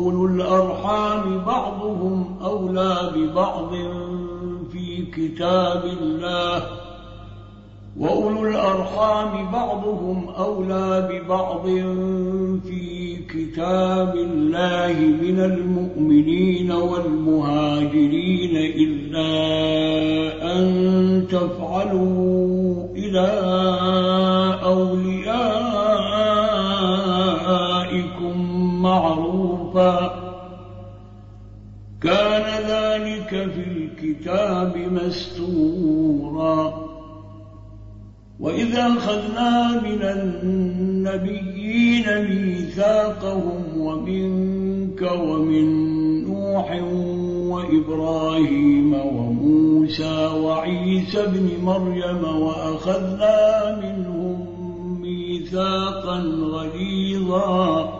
وأولو الأرحام بعضهم أولى ببعض في كتاب الله وأولو الأرحام بعضهم أولى ببعض في كتاب الله من المؤمنين والمهاجرين إلا أن تفعلوا إلى كان ذلك في الكتاب مستورا. وإذا أخذنا من النبيين ميثاقهم ومنك ومن نوح وإبراهيم وموسى وعيسى بن مريم وأخذنا منهم ميثاقا غليظا.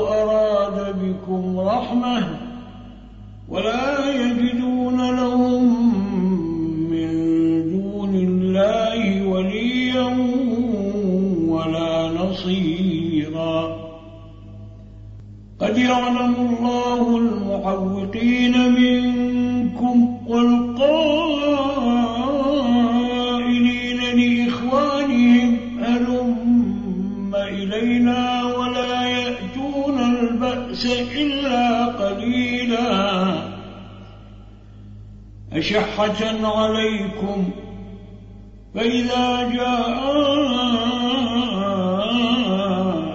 يعلم الله المعوقين منكم والقائلين لإخوانهم هلم إلينا ولا يأتون البأس إلا قليلا. أشحة عليكم فإذا جاء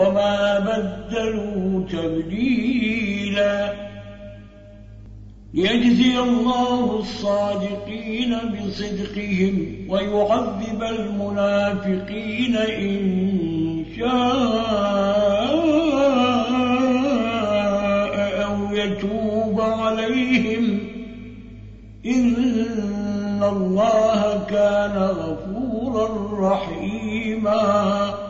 وما بدلوا تبديلا. ليجزي الله الصادقين بصدقهم ويعذب المنافقين إن شاء أو يتوب عليهم. إن الله كان غفورا رحيما.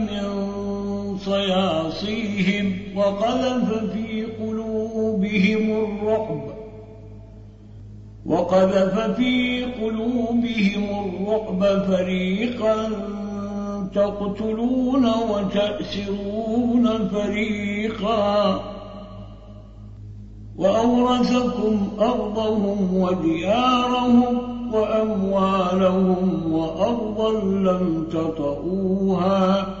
صياصيهم وقذف في قلوبهم الرعب. وقذف في قلوبهم الرعب فريقا تقتلون وتأسرون فريقا. وأورثكم أرضهم وديارهم وأموالهم وأرضا لم تطئوها.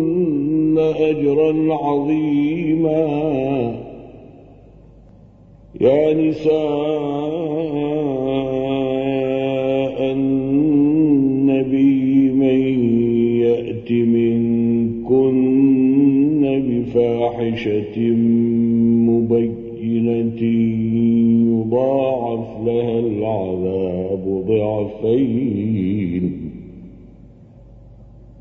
أجرا عظيما. يا نساء النبي من يأت منكن بفاحشة مبينة يضاعف لها العذاب ضعفين.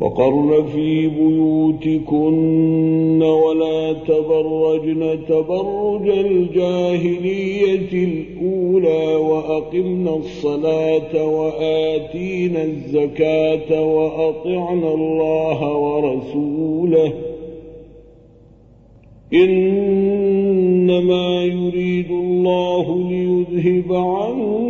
وقرن في بيوتكن ولا تبرجن تبرج الجاهلية الأولى وأقمن الصلاة وآتينا الزكاة وأطعنا الله ورسوله. إنما يريد الله ليذهب عنكم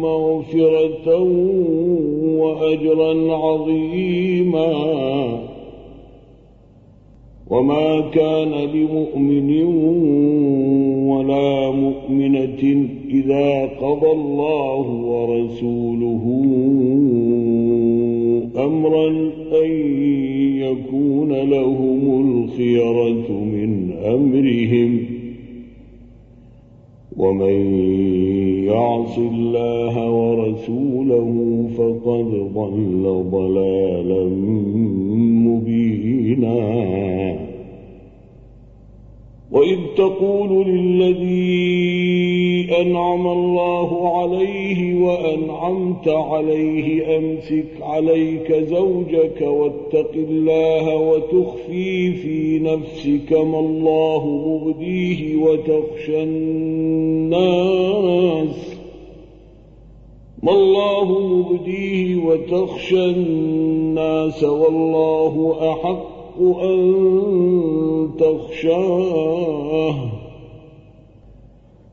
مغفرة وأجرا عظيما. وما كان لمؤمن ولا مؤمنة إذا قضى الله ورسوله أمرا أن يكون لهم الخيرة من أمرهم. ومن يعص الله ورسوله فقد ضل ضلالا مبينا. وإذ تقول للذي أنعم الله عليه وأنعمت عليه. أمسك عليك زوجك واتق الله وتخفي في نفسك ما الله مبديه وتخشى الناس ما الله مبديه وتخشى الناس والله أحق أن تخشاه.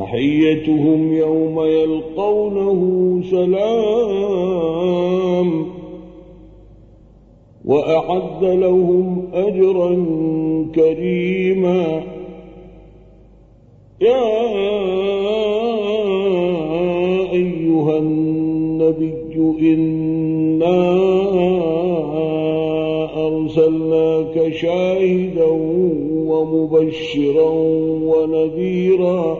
تحيتهم يوم يلقونه سلام وأعد لهم أجرا كريما. يا أيها النبي إنا أرسلناك شاهدا ومبشرا ونذيرا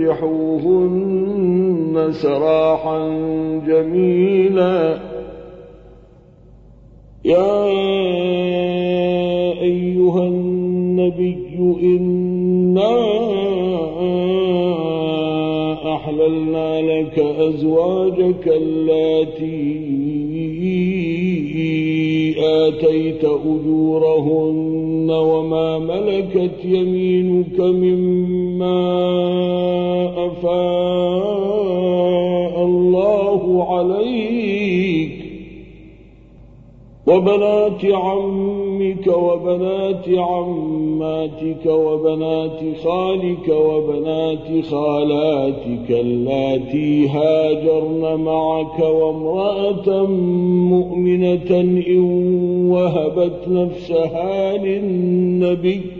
مرحوهن سراحا جميلا يا أيها النبي إنا أحللنا لك أزواجك اللاتي آتيت أجورهن وما ملكت يمينك مما أفاء الله عليك وبنات عمك وبنات عماتك وبنات خالك وبنات خالاتك اللاتي هاجرن معك وامرأة مؤمنة إن وهبت نفسها للنبي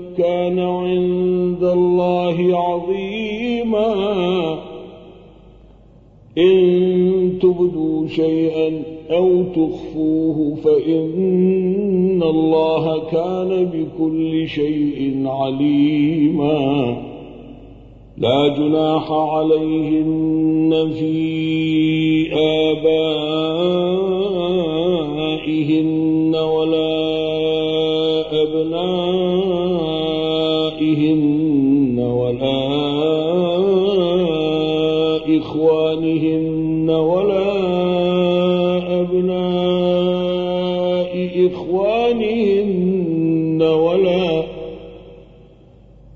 كان عند الله عظيما. إن تبدوا شيئا أو تخفوه فإن الله كان بكل شيء عليما. لا جناح عليهن في آبائهن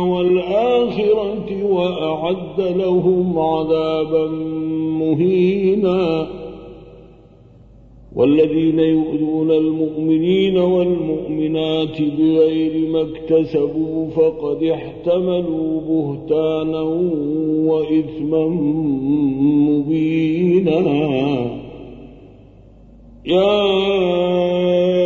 والآخرة وأعد لهم عذابا مهينا. والذين يؤذون المؤمنين والمؤمنات بغير ما اكتسبوا فقد احتملوا بهتانا وإثما مبينا. يا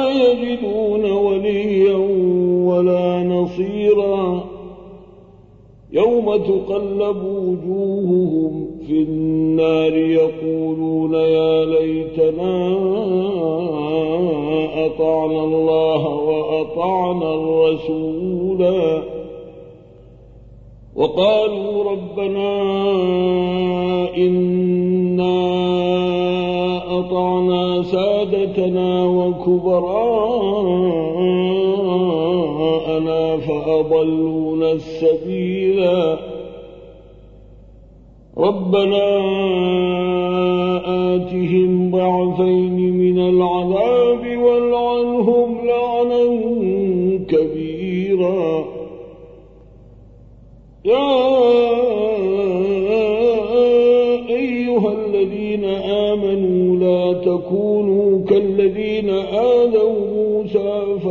يجدون وليا ولا نصيرا. يوم تقلب وجوههم في النار يقولون يا ليتنا أطعنا الله وأطعنا الرسولا. وقالوا ربنا إنا أطعنا سادتنا وكبراءنا فأضلونا السبيلا. ربنا آتهم ضعفين من العذاب والعنهم لعنا كبيرا. يا أيها الذين آمنوا لا تكونوا